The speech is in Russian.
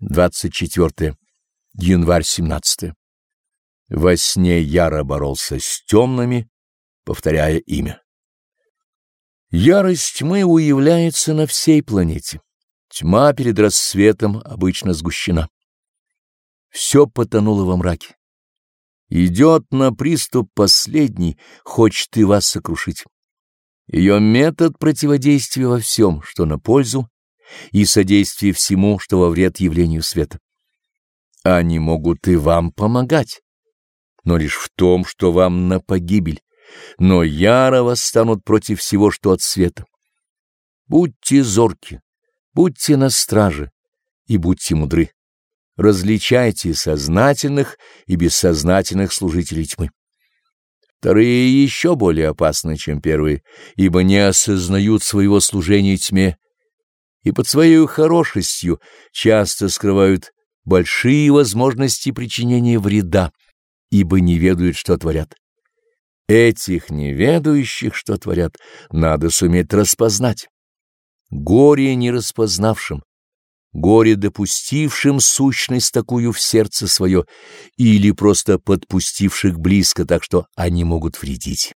24. Январь 17. Во сне яро боролся с темными, повторяя имя. Ярость тьмы уявляется на всей планете. Тьма перед рассветом обычно сгущена. Все потонуло во мраке. Идет на приступ последний, хочет и вас сокрушить. Ее метод противодействия во всем, что на пользу, и содействие всему, что во вред явлению света. Они могут и вам помогать, но лишь в том, что вам на погибель, но яро восстанут против всего, что от света. Будьте зорки, будьте на страже и будьте мудры. Различайте сознательных и бессознательных служителей тьмы. Вторые еще более опасны, чем первые, ибо не осознают своего служения тьме и под своей хорошестью часто скрывают большие возможности причинения вреда, ибо не ведают, что творят. Этих неведающих, что творят, надо суметь распознать. Горе не распознавшим, горе допустившим сущность такую в сердце свое или просто подпустивших близко, так что они могут вредить.